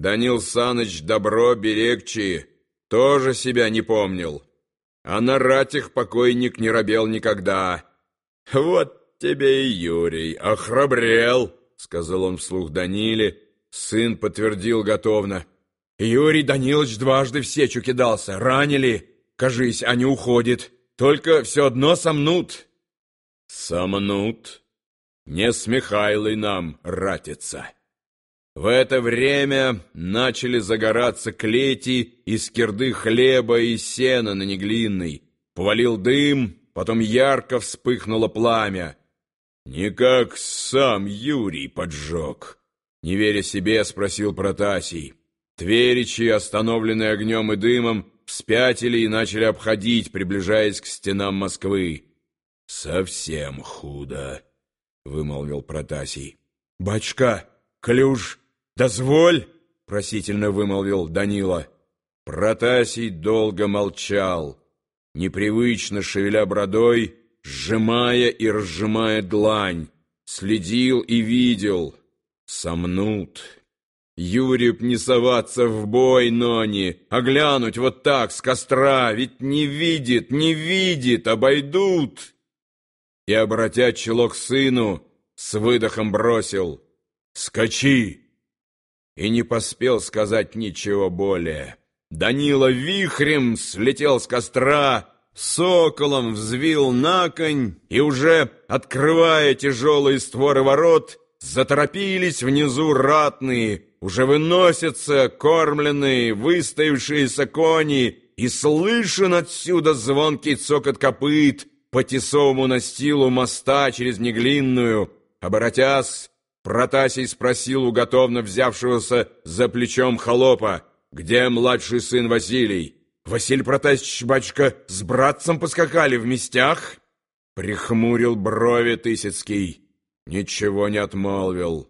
Данил Саныч добро берегчи, тоже себя не помнил. А на ратях покойник не робел никогда. Вот тебе и Юрий, охрабрел, сказал он вслух Даниле. Сын подтвердил готовно. Юрий Данилович дважды в сечу кидался, ранили. Кажись, они уходят, только все одно сомнут. Сомнут? Не с Михайлой нам ратиться. В это время начали загораться клети из кирды хлеба и сена на Неглинной. Повалил дым, потом ярко вспыхнуло пламя. «Никак сам Юрий поджег», — не веря себе, спросил Протасий. Тверичи, остановленные огнем и дымом, вспятили и начали обходить, приближаясь к стенам Москвы. «Совсем худо», — вымолвил Протасий. «Батюшка, клюш, дозволь!» — просительно вымолвил Данила. Протасий долго молчал, непривычно шевеля бродой, сжимая и разжимая длань, следил и видел. Сомнут. Юрий не соваться в бой, Нони, а глянуть вот так с костра, ведь не видит, не видит, обойдут. И, обратя чело к сыну, с выдохом бросил «Скачи!» И не поспел сказать ничего более. Данила вихрем слетел с костра, соколом взвил на конь и уже, открывая тяжелые створы ворот, заторопились внизу ратные, уже выносятся кормленные, выставившиеся кони, и слышен отсюда звонкий цокот копыт по тесовому настилу моста через Неглинную. Оборотясь, Протасий спросил у готовно взявшегося за плечом холопа, где младший сын Василий. Василий Протасич, батюшка, с братцем поскакали в местях? Прихмурил брови Тысяцкий, ничего не отмолвил.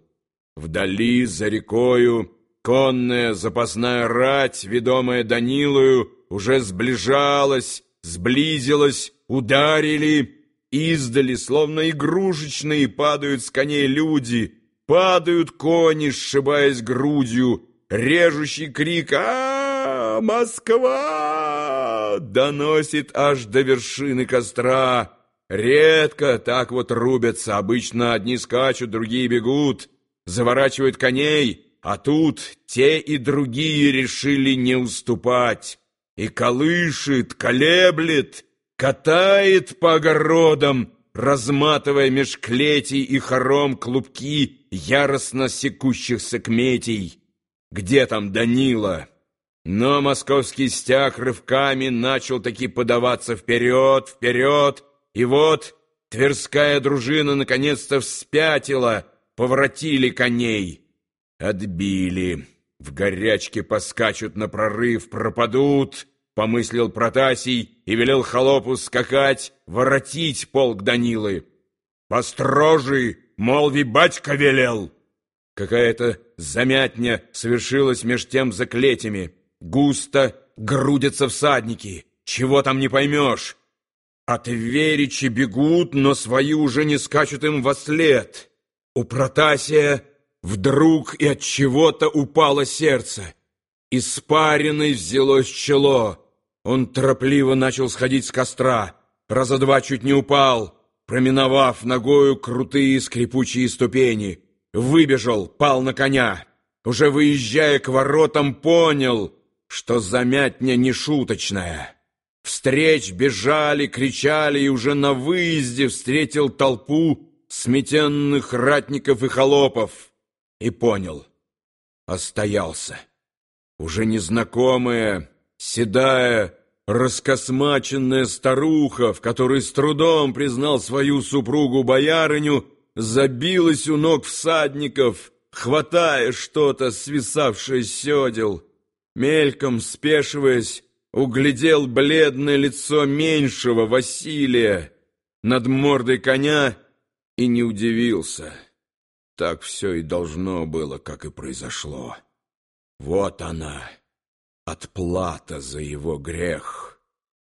Вдали, за рекою, конная запасная рать, ведомая Данилою, уже сближалась, сблизилась, ударили, издали, словно игрушечные, падают с коней люди, падают кони, сшибаясь грудью, режущий крик а, -а, -а Москва!» доносит аж до вершины костра. Редко так вот рубятся, обычно одни скачут, другие бегут заворачивают коней, а тут те и другие решили не уступать. И колышет, колеблет, катает по огородам, разматывая меж клетей и хором клубки яростно секущихся кметей. Где там Данила? Но московский стяг рывками начал таки подаваться вперед, вперед, и вот Тверская дружина наконец-то вспятила — поворотили коней, отбили, в горячке поскачут на прорыв, пропадут, помыслил Протасий и велел холопу скакать, воротить полк Данилы. «Построжи, молви, батька велел!» Какая-то замятня совершилась меж тем заклетями. Густо грудятся всадники, чего там не поймешь. От веричи бегут, но свои уже не скачут им во след. У Протасия вдруг и от чего-то упало сердце. Испаренной взялось чело. Он торопливо начал сходить с костра. Раза два чуть не упал, проминовав ногою крутые скрипучие ступени. Выбежал, пал на коня. Уже выезжая к воротам, понял, что замятня не шуточная. Встреч бежали, кричали, и уже на выезде встретил толпу сметенных ратников и холопов, и понял, остоялся. Уже незнакомая, седая, раскосмаченная старуха, в которой с трудом признал свою супругу-боярыню, забилась у ног всадников, хватая что-то, свисавшее с седел. Мельком спешиваясь, углядел бледное лицо меньшего Василия. Над мордой коня и не удивился. Так все и должно было, как и произошло. Вот она, отплата за его грех».